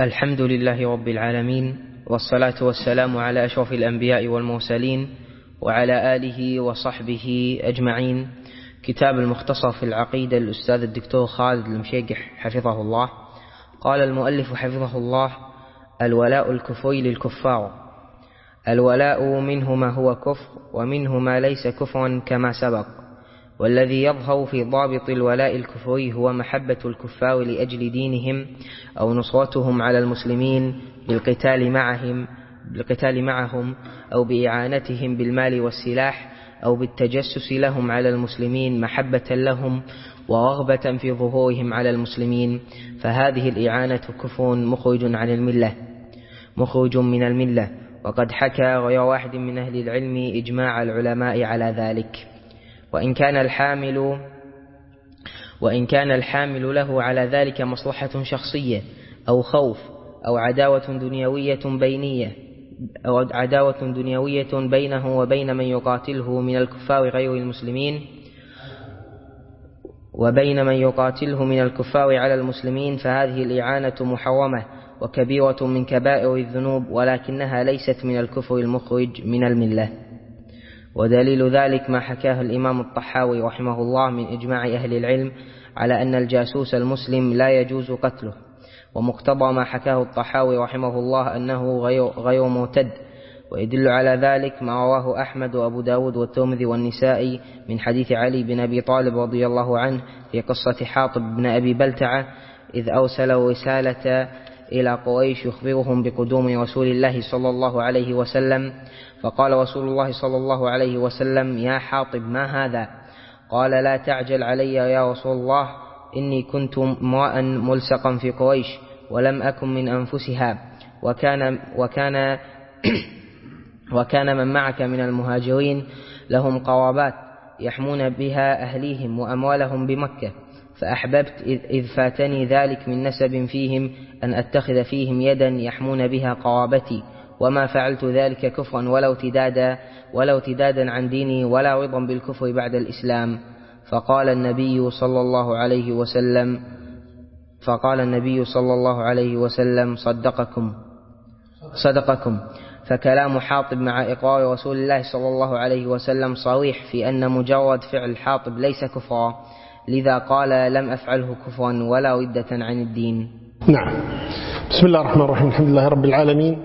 الحمد لله رب العالمين والصلاة والسلام على أشرف الأنبياء والمرسلين وعلى آله وصحبه أجمعين. كتاب المختصر في العقيدة الأستاذ الدكتور خالد المشيقح حفظه الله. قال المؤلف حفظه الله الولاء الكفري للكفار. الولاء منه ما هو كفر ومنه ما ليس كفرا كما سبق. والذي يظهر في ضابط الولاء الكفري هو محبة الكفار لأجل دينهم أو نصرتهم على المسلمين بالقتال معهم بالقتال معهم أو بإعانتهم بالمال والسلاح أو بالتجسس لهم على المسلمين محبة لهم ورغبة في ظهورهم على المسلمين. فهذه الإعانة كفر مخرج عن الملة مخرج من الملة. وقد حكى غير واحد من أهل العلم إجماع العلماء على ذلك. وإن كان الحامل وإن كان الحامل له على ذلك مصلحة شخصية أو خوف أو عداوة دنيوية بينية أو عداوة دنيوية بينه وبين من يقاتله من الكفار غير المسلمين وبين من يقاتله من الكفار على المسلمين فهذه الإعانة محرمة وكبيرة من كبائر الذنوب ولكنها ليست من الكفر المخرج من الملة. ودليل ذلك ما حكاه الإمام الطحاوي رحمه الله من إجماع أهل العلم على أن الجاسوس المسلم لا يجوز قتله ومقتضى ما حكاه الطحاوي رحمه الله أنه غير, مرتد ويدل على ذلك ما رواه أحمد وأبو داود والترمذي والنسائي من حديث علي بن أبي طالب رضي الله عنه في قصة حاطب بن أبي بلتعة إذ أرسلوا رسالة إلى قريش يخبرهم بقدوم رسول الله صلى الله عليه وسلم. فقال رسول الله صلى الله عليه وسلم يا حاطب ما هذا؟ قال لا تعجل علي يا رسول الله إني كنت امرأ ملصقا في قريش ولم أكن من أنفسها وكان وكان وكان من معك من المهاجرين لهم قرابات يحمون بها أهليهم وأموالهم بمكة. فأحببت إذ فاتني ذلك من نسب فيهم أن أتخذ فيهم يدا يحمون بها قرابتي وما فعلت ذلك كفرا ولا ارتدادا ولا ارتدادا عن ديني ولا رضا بالكفر بعد الإسلام. فقال النبي صلى الله عليه وسلم فقال النبي صلى الله عليه وسلم صدقكم صدقكم. فكلام حاطب مع إقرار رسول الله صلى الله عليه وسلم صريح في أن مجرد فعل حاطب ليس كفرا. لذا قال لم أفعله كفرا ولا ردة عن الدين. نعم. بسم الله الرحمن الرحيم. الحمد لله رب العالمين.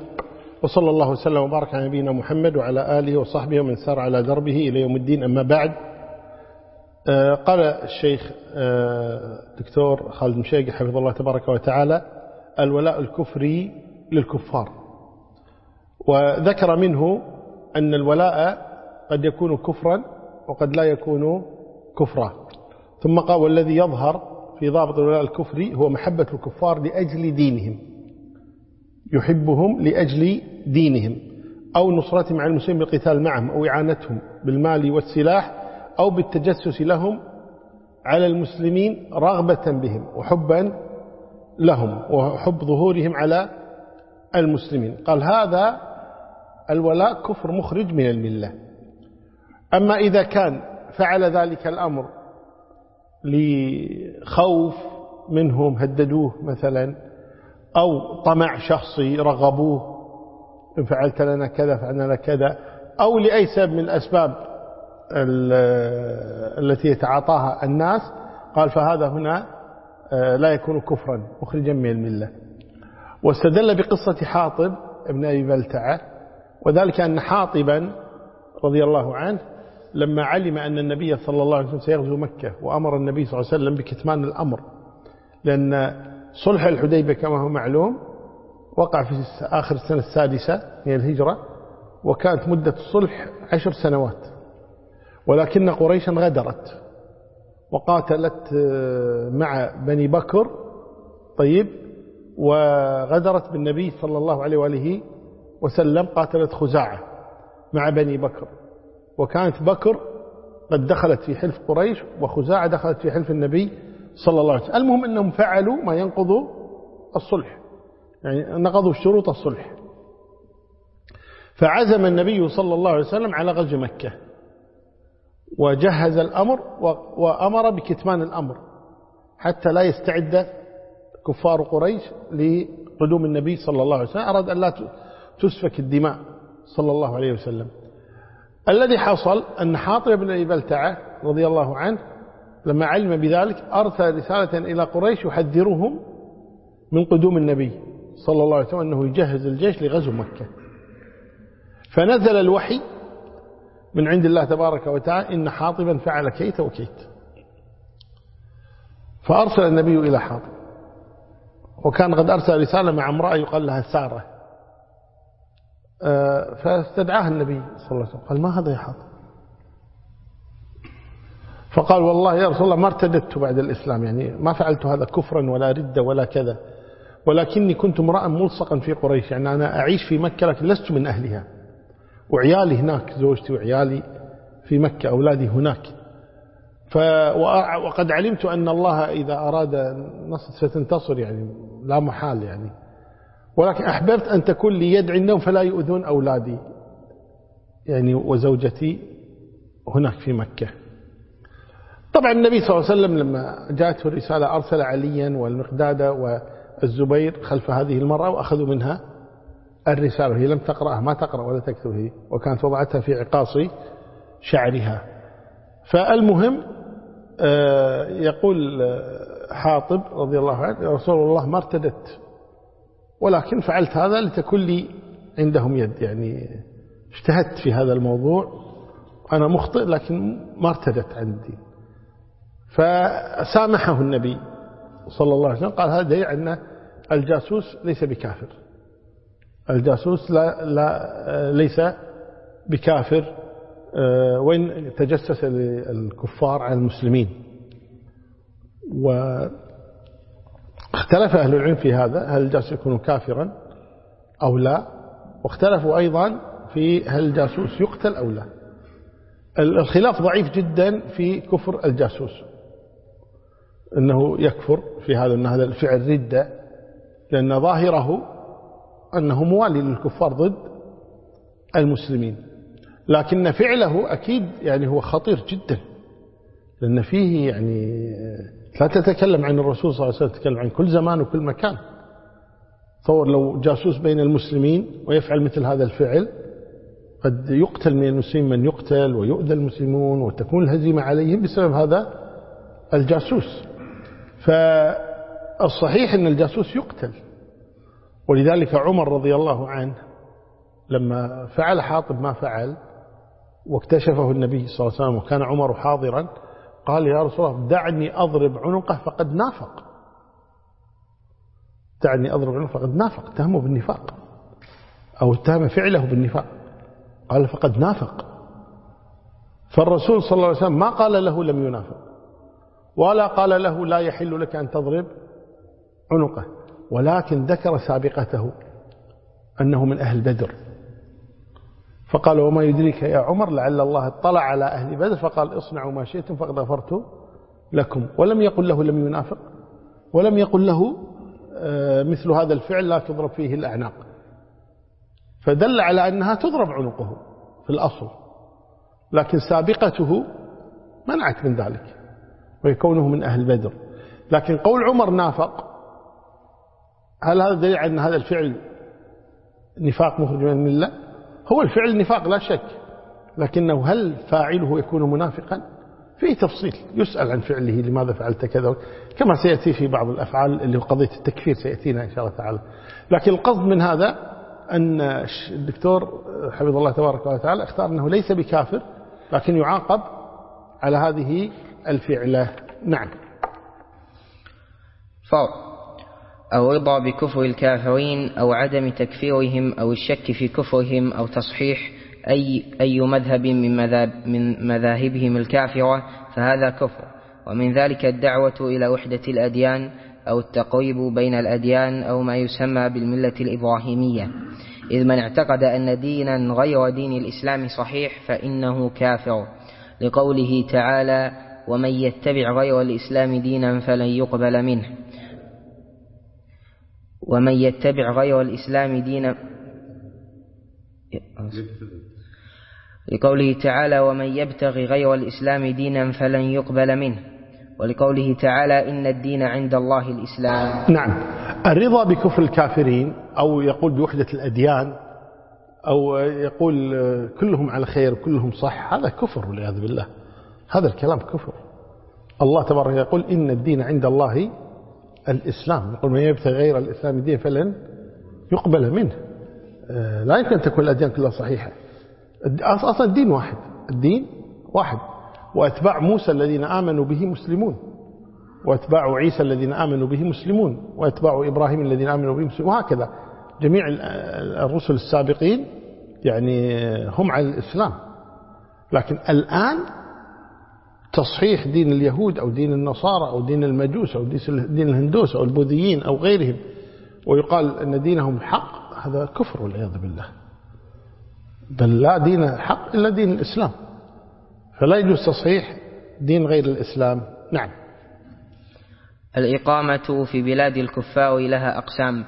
وصلى الله وسلم وبارك على نبينا محمد وعلى آله وصحبه ومن سار على دربه إلى يوم الدين. أما بعد قال الشيخ دكتور خالد مشيق حفظه الله تبارك وتعالى الولاء الكفري للكفار. وذكر منه أن الولاء قد يكون كفرا وقد لا يكون كفرا. ثم قال والذي يظهر في ضابط الولاء الكفري هو محبة الكفار لأجل دينهم. يحبهم لأجل دينهم. أو نصرتهم على المسلمين بالقتال معهم أو إعانتهم بالمال والسلاح أو بالتجسس لهم على المسلمين رغبة بهم وحبا لهم وحب ظهورهم على المسلمين. قال هذا الولاء كفر مخرج من الملة. أما إذا كان فعل ذلك الأمر لخوف منهم هددوه مثلا أو طمع شخصي رغبوه إن فعلت لنا كذا فعلنا لك كذا أو لأي سبب من الأسباب التي يتعاطاها الناس قال فهذا هنا لا يكون كفرا مخرجا من الملة. واستدل بقصة حاطب ابن أبي بلتعة وذلك أن حاطبا رضي الله عنه لما علم أن النبي صلى الله عليه وسلم سيغزو مكة وأمر النبي صلى الله عليه وسلم بكتمان الأمر لأن صلح الحديبة كما هو معلوم وقع في آخر السنة السادسة من الهجرة وكانت مدة الصلح عشر سنوات. ولكن قريشا غدرت وقاتلت مع بني بكر طيب وغدرت بالنبي صلى الله عليه وآله وسلم قاتلت خزاعة مع بني بكر. وكانت بكر قد دخلت في حلف قريش وخزاعة دخلت في حلف النبي صلى الله عليه وسلم. المهم أنهم فعلوا ما ينقض الصلح يعني نقضوا شروط الصلح. فعزم النبي صلى الله عليه وسلم على غزو مكة وجهز الأمر وأمر بكتمان الأمر حتى لا يستعد كفار قريش لقدوم النبي صلى الله عليه وسلم. أراد أن لا تسفك الدماء صلى الله عليه وسلم. الذي حصل أن حاطب بن أبي بلتعة رضي الله عنه لما علم بذلك أرسل رسالة إلى قريش يحذرهم من قدوم النبي صلى الله عليه وسلم أنه يجهز الجيش لغزو مكة. فنزل الوحي من عند الله تبارك وتعالى إن حاطبا فعل كيت وكيت. فأرسل النبي إلى حاطب. وكان قد أرسل رسالة مع امرأة يقال لها سارة. آه، فاستدعاها النبي صلى الله عليه وسلم. قال ما هذا يا حاطب فقال والله يا رسول الله ما ارتدت بعد الإسلام يعني ما فعلت هذا كفرا ولا ردة ولا كذا. ولكني كنت امرأ ملصقا في قريش يعني أنا أعيش في مكة لكن لست من أهلها. وعيالي هناك زوجتي وعيالي في مكة أولادي هناك. ف وقد علمت أن الله إذا أراد نصر ستنتصر يعني لا محال يعني. ولكن أحببت أن تكون لي يد عندهم فلا يؤذون أولادي. يعني وزوجتي هناك في مكة. طبعا النبي صلى الله عليه وسلم لما جاءته الرسالة أرسل عليا والمقداد والزبير خلف هذه المرأة وأخذوا منها الرسالة. هي لم تقرأها ما تقرأ ولا تكتب هي وكانت وضعتها في عقاص شعرها. فالمهم آه، يقول آه، حاطب رضي الله عنه رسول الله ما ارتدت ولكن فعلت هذا لتكون لي عندهم يد. يعني اجتهدت في هذا الموضوع. أنا مخطئ لكن ما ارتدت عندي فسامحه النبي صلى الله عليه وسلم. قال هذا دليل أن الجاسوس ليس بكافر. الجاسوس لا, لا ليس بكافر آه، وإن تجسس للكفار على المسلمين. واختلف أهل العلم في هذا هل الجاسوس يكون كافرا أو لا؟ واختلفوا أيضا في هل الجاسوس يقتل أو لا. الخلاف ضعيف جدا في كفر الجاسوس. أنه يكفر في هذا أن هذا الفعل ردة لأن ظاهره أنه موالي للكفار ضد المسلمين. لكن فعله أكيد يعني هو خطير جدا لأن فيه يعني لا تتكلم عن الرسول صلى الله عليه وسلم تتكلم عن كل زمان وكل مكان. تصور لو جاسوس بين المسلمين ويفعل مثل هذا الفعل قد يقتل من المسلمين من يقتل ويؤذى المسلمون وتكون الهزيمة عليهم بسبب هذا الجاسوس. فالصحيح أن الجاسوس يقتل. ولذلك عمر رضي الله عنه لما فعل حاطب ما فعل واكتشفه النبي صلى الله عليه وسلم وكان عمر حاضرا قال يا رسول الله دعني أضرب عنقه فقد نافق. دعني أضرب عنقه فقد نافق. اتهمه بالنفاق. أو اتهم فعله بالنفاق. قال فقد نافق. فالرسول صلى الله عليه وسلم ما قال له لم ينافق. ولا قال له لا يحل لك أن تضرب عنقه. ولكن ذكر سابقته أنه من أهل بدر. فقال وما يدريك يا عمر لعل الله اطلع على أهل بدر فقال اصنعوا ما شئتم فقد غفرت لكم. ولم يقل له لم ينافق. ولم يقل له آه، مثل هذا الفعل لا تضرب فيه الأعناق. فدل على أنها تضرب عنقه في الأصل. لكن سابقته منعت من ذلك. ويكونه من أهل بدر. لكن قول عمر نافق هل هذا دليل على أن هذا الفعل نفاق مخرج من الملة؟ هو الفعل نفاق لا شك لكنه هل فاعله يكون منافقا؟ فيه تفصيل يسأل عن فعله لماذا فعلت كذا؟ كما سيأتي في بعض الأفعال اللي هو قضية التكفير سيأتينا إن شاء الله تعالى. لكن القصد من هذا أن الدكتور حفظ الله تبارك وتعالى اختار أنه ليس بكافر لكن يعاقب على هذه الفعلة. نعم. فرق أو رضا بكفر الكافرين أو عدم تكفيرهم أو الشك في كفرهم أو تصحيح أي, أي مذهب من, مذاب من مذاهبهم الكافرة فهذا كفر. ومن ذلك الدعوة إلى وحدة الأديان أو التقريب بين الأديان أو ما يسمى بالملة الإبراهيمية. إذ من اعتقد أن دينا غير دين الإسلام صحيح فإنه كافر. لقوله تعالى ومن يتبع غير الإسلام دينا فلن يقبل منه. ومن يتبع غير الإسلام دينا لقوله تعالى ومن يبتغي غير الإسلام دينا فلن يقبل منه ولقوله تعالى إن الدين عند الله الإسلام. نعم. الرضا بكفر الكافرين أو يقول بوحدة الأديان أو يقول كلهم على خير وكلهم صح هذا كفر والعياذ بالله. هذا الكلام كفر. الله تبارك يقول إن الدين عند الله الإسلام. يقول من يبتغي غير الإسلام دين فلن يقبل منه. آه، لا يمكن تكون الأديان كلها صحيحة. أصلا الدين واحد. الدين واحد. وأتباع موسى الذين آمنوا به مسلمون. وأتباع عيسى الذين آمنوا به مسلمون. وأتباع إبراهيم الذين آمنوا به مسلمون. وهكذا. جميع الرسل السابقين يعني هم على الإسلام. لكن الآن تصحيح دين اليهود أو دين النصارى أو دين المجوس أو دين الهندوس أو البوذيين أو غيرهم. ويقال أن دينهم حق هذا كفر والعياذ بالله. بل لا دين حق إلا دين الإسلام. فلا يجوز تصحيح دين غير الإسلام. نعم. الإقامة في بلاد الكفار لها أقسام.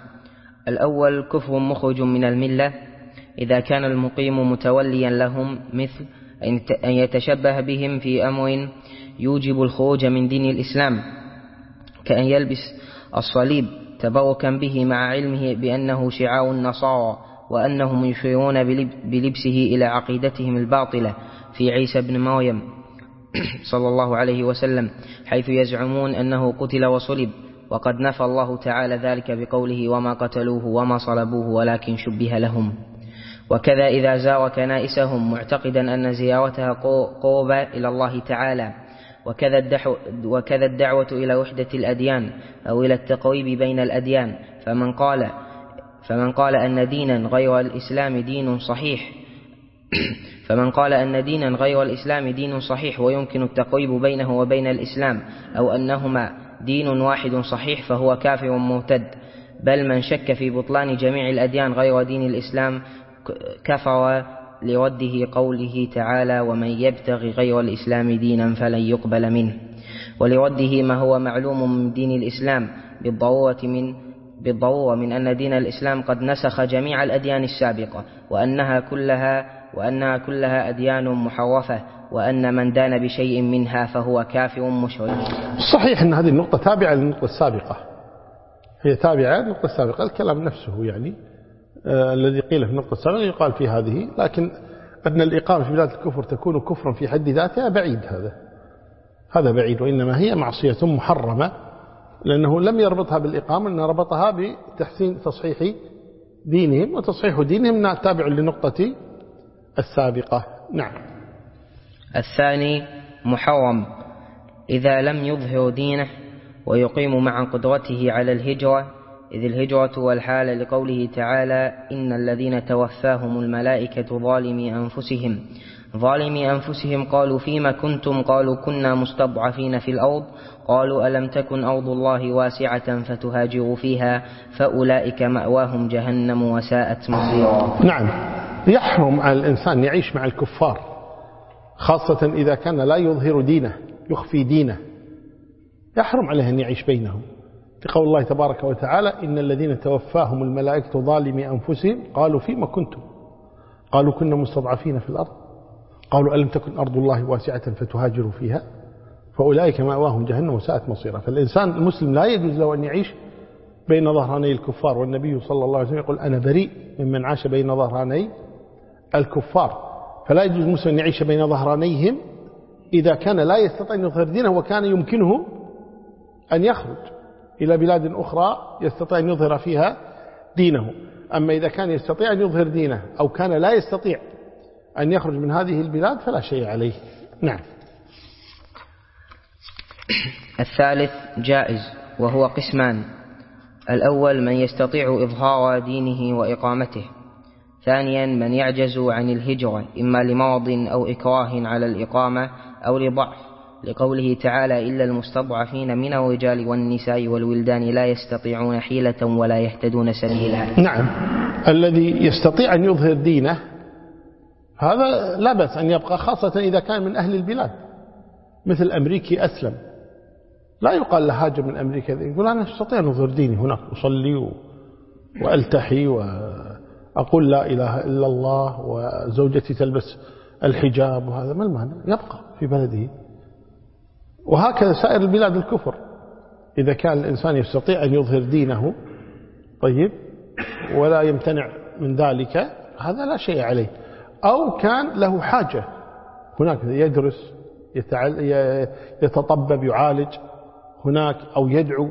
الأول كفر مخرج من الملة. إذا كان المقيم متوليا لهم مثل أن يتشبه بهم في أمر يوجب الخروج من دين الإسلام كأن يلبس الصليب تبركا به مع علمه بأنه شعار النصارى وأنهم يشيرون بلبسه إلى عقيدتهم الباطلة في عيسى بن مريم صلى الله عليه وسلم حيث يزعمون أنه قتل وصلب وقد نفى الله تعالى ذلك بقوله وما قتلوه وما صلبوه ولكن شبه لهم. وكذا إذا زار كنائسهم معتقدا أن زيارتها قربة إلى الله تعالى وكذا, وكذا الدعوة إلى وحدة الأديان أو إلى التقريب بين الأديان. فمن قال فمن قال أن دينا غير الإسلام دين صحيح فمن قال أن دينا غير الإسلام دين صحيح ويمكن التقريب بينه وبين الإسلام أو أنهما دين واحد صحيح فهو كافر مرتد بل من شك في بطلان جميع الأديان غير دين الإسلام كفر لرده قوله تعالى ومن يبتغي غير الإسلام دينا فلن يقبل منه. ولرده ما هو معلوم من دين الإسلام بالضرورة من بالضرورة من أن دين الإسلام قد نسخ جميع الأديان السابقة وأنها كلها وأنها كلها أديان محرفة وأن من دان بشيء منها فهو كافر مشرك. صحيح أن هذه النقطة تابعة للنقطة السابقة. هي تابعة للنقطة السابقة الكلام نفسه يعني. الذي قيل في النقطة السابقة يقال في هذه لكن أن الإقامة في بلاد الكفر تكون كفرا في حد ذاتها بعيد هذا. هذا بعيد وإنما هي معصية محرمة لأنه لم يربطها بالإقامة إنه ربطها بتحسين تصحيح دينهم وتصحيح دينهم تابع لنقطة السابقة. نعم. الثاني محرم. إذا لم يظهر دينه ويقيم مع قدرته على الهجرة إذ الهجرة والحالة لقوله تعالى إن الذين توفاهم الملائكة ظالمي أنفسهم ظالمي أنفسهم قالوا فيما كنتم؟ قالوا كنا مستضعفين في الأرض. قالوا ألم تكن أرض الله واسعة فتهاجروا فيها؟ فأولئك مأواهم جهنم وساءت مصيرا. نعم يحرم على الإنسان يعيش مع الكفار خاصة إذا كان لا يظهر دينه يخفي دينه. يحرم عليه أن يعيش بينهم. لقول الله تبارك وتعالى إن الذين توفاهم الملائكة ظالمي أنفسهم قالوا فيما كنتم؟ قالوا كنا مستضعفين في الأرض. قالوا ألم تكن أرض الله واسعة فتهاجروا فيها؟ فأولئك مأواهم جهنم وساءت مصيرا فالإنسان المسلم لا يجوز له أن يعيش بين ظهراني الكفار. والنبي صلى الله عليه وسلم يقول أنا بريء ممن عاش بين ظهراني الكفار. فلا يجوز المسلم أن يعيش بين ظهرانيهم إذا كان لا يستطيع أن يظهر دينه وكان يمكنه أن يخرج. إلى بلاد أخرى يستطيع أن يظهر فيها دينه. أما إذا كان يستطيع أن يظهر دينه أو كان لا يستطيع أن يخرج من هذه البلاد فلا شيء عليه. نعم. الثالث جائز وهو قسمان. الأول من يستطيع إظهار دينه وإقامته. ثانيا من يعجز عن الهجرة إما لمرض أو إكراه على الإقامة أو لضعف. لقوله تعالى إلا المستضعفين من الرجال والنساء والولدان لا يستطيعون حيلة ولا يهتدون سبيلا. نعم. الذي يستطيع أن يظهر دينه هذا لا بأس أن يبقى خاصة إذا كان من أهل البلاد. مثل أمريكي أسلم. لا يقال له هاجر من أمريكا يقول أنا أستطيع أن أظهر ديني هناك أصلي وألتحي وأقول لا إله إلا الله وزوجتي تلبس الحجاب وهذا ما المعنى يبقى في بلده. وهكذا سائر البلاد الكفر. إذا كان الإنسان يستطيع أن يظهر دينه طيب ولا يمتنع من ذلك هذا لا شيء عليه. أو كان له حاجة هناك يدرس يتطبب يعالج هناك أو يدعو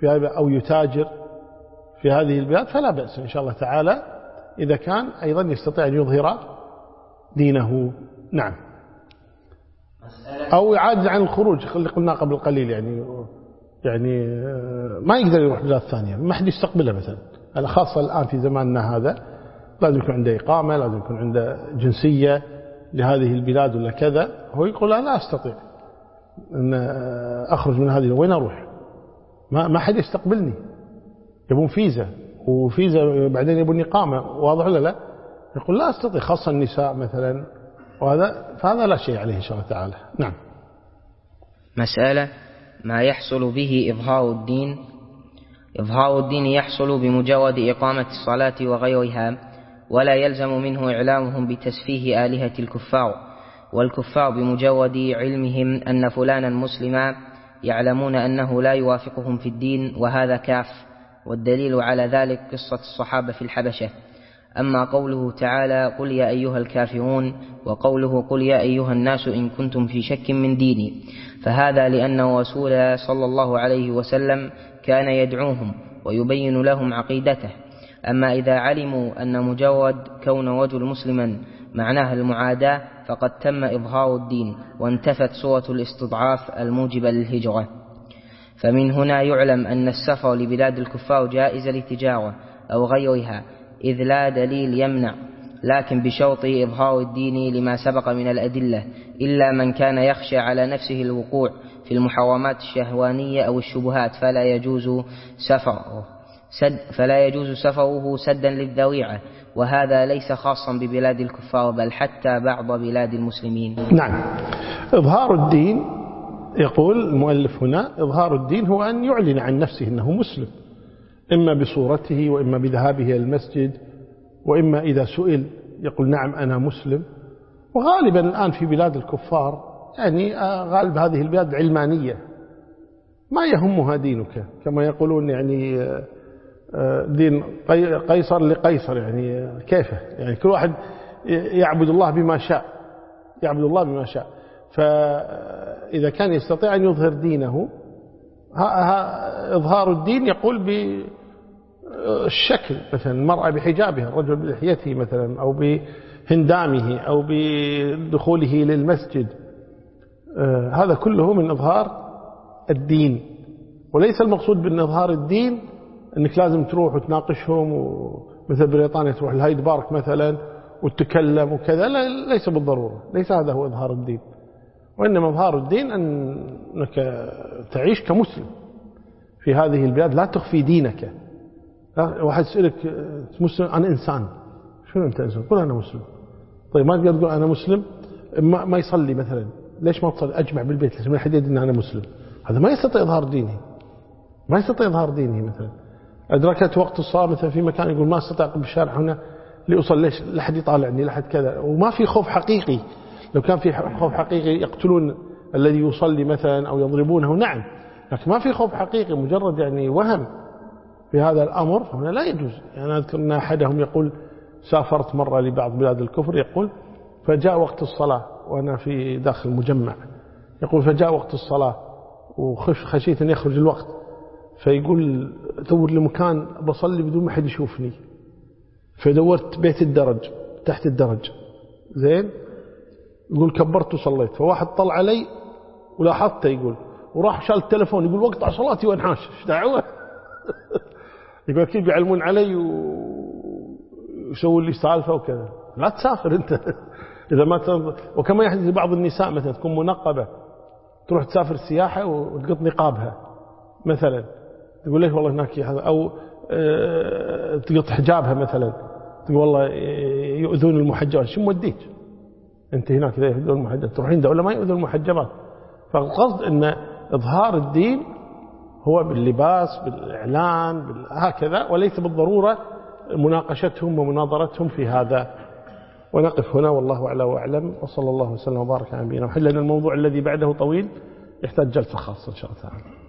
في أو يتاجر في هذه البلاد فلا بأس إن شاء الله تعالى إذا كان أيضا يستطيع أن يظهر دينه. نعم. أو يعاجز عن الخروج اللي قلنا قبل قليل يعني يعني ما يقدر يروح بلاد ثانية ما حد يستقبله مثلا. خاصة الآن في زماننا هذا لازم يكون عنده إقامة لازم يكون عنده جنسية لهذه البلاد ولا كذا. هو يقول أنا لا أستطيع أن أخرج من هذه وين أروح؟ ما ما حد يستقبلني. يبون فيزا وفيزا بعدين يبون إقامة واضح ولا لا؟ يقول لا أستطيع خاصة النساء مثلا. وهذا فهذا لا شيء عليه إن شاء الله تعالى. نعم. مسألة ما يحصل به إظهار الدين إظهار الدين يحصل بمجرد إقامة الصلاة وغيرها ولا يلزم منه إعلامهم بتسفيه آلهة الكفار والكفار بمجرد علمهم أن فلانا مسلما يعلمون أنه لا يوافقهم في الدين وهذا كاف والدليل على ذلك قصة الصحابة في الحبشة. أما قوله تعالى قل يا أيها الكافرون وقوله قل يا أيها الناس إن كنتم في شك من ديني. فهذا لأن رسول صلى الله عليه وسلم كان يدعوهم ويبين لهم عقيدته. أما إذا علموا أن مجرد كون رجل مسلما معناها المعاداة فقد تم إظهار الدين وانتفت صورة الاستضعاف الموجبة للهجرة. فمن هنا يعلم أن السفر لبلاد الكفار جائز للتجارة أو غيرها إذ لا دليل يمنع لكن بشرط إظهار الدين لما سبق من الأدلة إلا من كان يخشى على نفسه الوقوع في المحرمات الشهوانية أو الشبهات فلا يجوز سفره سد فلا يجوز سفره سدا للذويعة وهذا ليس خاصا ببلاد الكفار بل حتى بعض بلاد المسلمين. نعم. إظهار الدين يقول المؤلف هنا إظهار الدين هو أن يعلن عن نفسه أنه مسلم. إما بصورته وإما بذهابه إلى المسجد وإما إذا سئل يقول نعم أنا مسلم. وغالبا الآن في بلاد الكفار يعني غالب هذه البلاد علمانية. ما يهمها دينك كما يقولون يعني دين قيصر لقيصر يعني كيفه؟ يعني كل واحد يعبد الله بما شاء يعبد الله بما شاء. فإذا كان يستطيع أن يظهر دينه إظهار الدين يقول بالشكل مثلا المرأة بحجابها الرجل بلحيته مثلا أو بهندامه أو بدخوله للمسجد. آه، هذا كله من إظهار الدين. وليس المقصود بأن إظهار الدين أنك لازم تروح وتناقشهم ومثل بريطانيا تروح الهايد بارك مثلا وتتكلم وكذا. لا ليس بالضرورة. ليس هذا هو إظهار الدين. وإنما إظهار الدين أنك تعيش كمسلم في هذه البلاد. لا تخفي دينك. واحد يسألك مسلم أنا إنسان. شنو أنت إنسان؟ قل أنا مسلم. طيب ما تقدر تقول أنا مسلم؟ ما, ما يصلي مثلا. ليش ما تصلي؟ أجمع بالبيت ما حد يدري أن أنا مسلم. هذا ما يستطيع إظهار دينه ما يستطيع إظهار دينه مثلا. أدركت وقت الصلاة مثلا في مكان يقول ما أستطيع بالشارع هنا لأصل ليش؟ لحد يطالعني لحد كذا. وما في خوف حقيقي. لو كان في خوف حقيقي يقتلون الذي يصلي مثلا أو يضربونه نعم. لكن ما في خوف حقيقي مجرد يعني وهم. في هذا الأمر فهنا لا يجوز. يعني أذكر أن أحدهم يقول سافرت مرة لبعض بلاد الكفر يقول فجاء وقت الصلاة وأنا في داخل المجمع. يقول فجاء وقت الصلاة وخشيت أن يخرج الوقت. فيقول دور لي مكان بصلي بدون ما حد يشوفني. فدورت بيت الدرج تحت الدرج. زين؟ يقول كبرت وصليت. فواحد طلع علي ولاحظته يقول وراح شال التلفون يقول وقطع صلاتي وأنحاش. إيش دعوة؟ يقول كيف يعلمون علي ويسوون لي سالفة وكذا. لا تسافر أنت. إذا ما تنظر وكما يحدث لبعض النساء مثلا تكون منقبة تروح تسافر سياحه وتقط نقابها مثلا. تقول ليش والله هناك هذا؟ أو آه، تقط حجابها مثلا. تقول والله يؤذون المحجبات. شو موديك؟ أنت هناك إذا يؤذون المحجبات. تروحين دولة ما يؤذون المحجبات. فالقصد إن إظهار الدين هو باللباس بالإعلان هكذا وليس بالضرورة مناقشتهم ومناظرتهم في هذا. ونقف هنا والله أعلى وأعلم. وصلى الله وسلم وبارك على نبينا محمد. لأن الموضوع الذي بعده طويل يحتاج جلسة خاصة إن شاء الله تعالى.